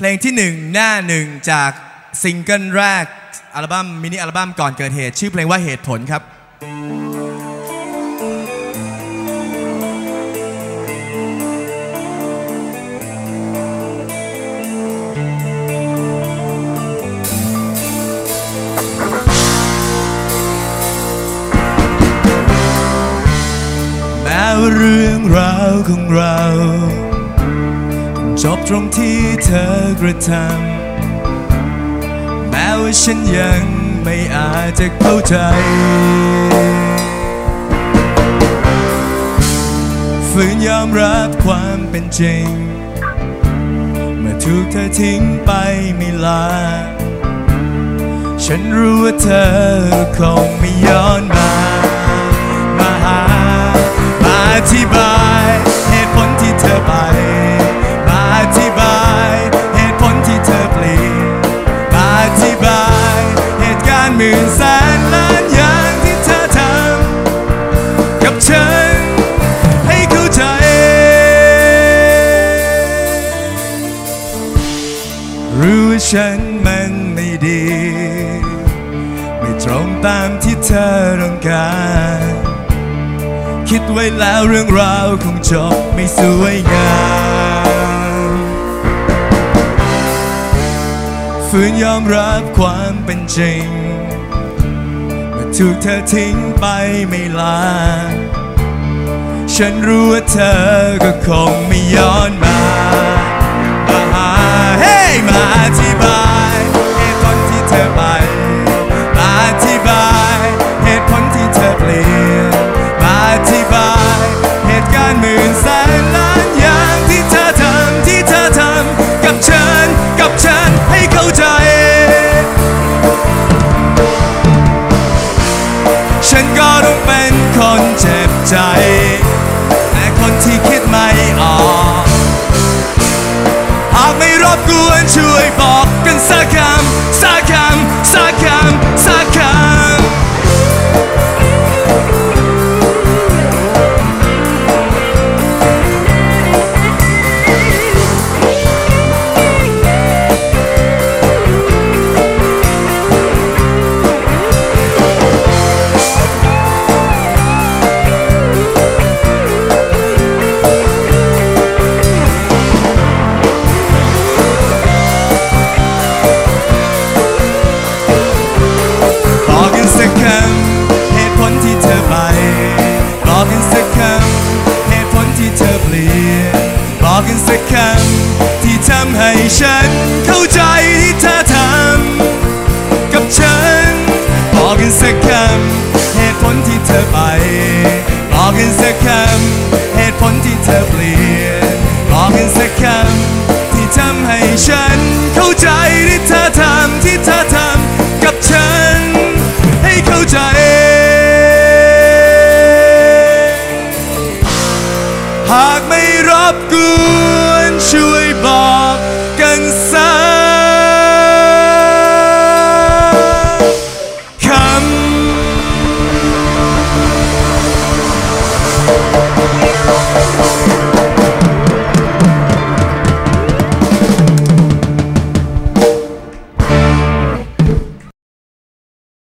เพลงที่หนึ่งหน้าหนึ่งจากซิงเกิลแรก อัลบั้มมินิอัลบั้มก่อนเกิดเหตุ ชื่อเพลงว่าเหตุผลครับ แม้ว่าเรื่องราวของเรา จบตรงที่เธอกระทำแม้ว่าฉันยังไม่อาจจะเข้าใจ ฝืนยอมรับความเป็นจริง เมื่อถูกเธอทิ้งไปไม่ลา ฉันรู้ว่าเธอคงไม่ย้อนมา มื่นแสนล้านอย่างที่เธอทำกับฉันให้เข้าใจ รู้ว่าฉันมันไม่ดี ไม่ตรงตามที่เธอต้องการคิดไว้แล้วเรื่องราวคงจบไม่สวยงามฝืนยอมรับความเป็นจริง ถูกเธอทิ้งไปไม่ลา ฉันรู้ว่าเธอก็คงไม่ย้อนมามาหาเฮ้มาอธิบาย ฉันเข้าใจที่เธอทำกับฉันบอกกันสักคำเหตุผลที่เธอไปบอกกันสักคำเหตุผลที่เธอเปลี่ยนบอกกันสักคำที่ทำให้ฉันเข้าใจที่เธอทำที่เธอทำกับฉันให้เข้าใจหากไม่รับกวนช่วยบอก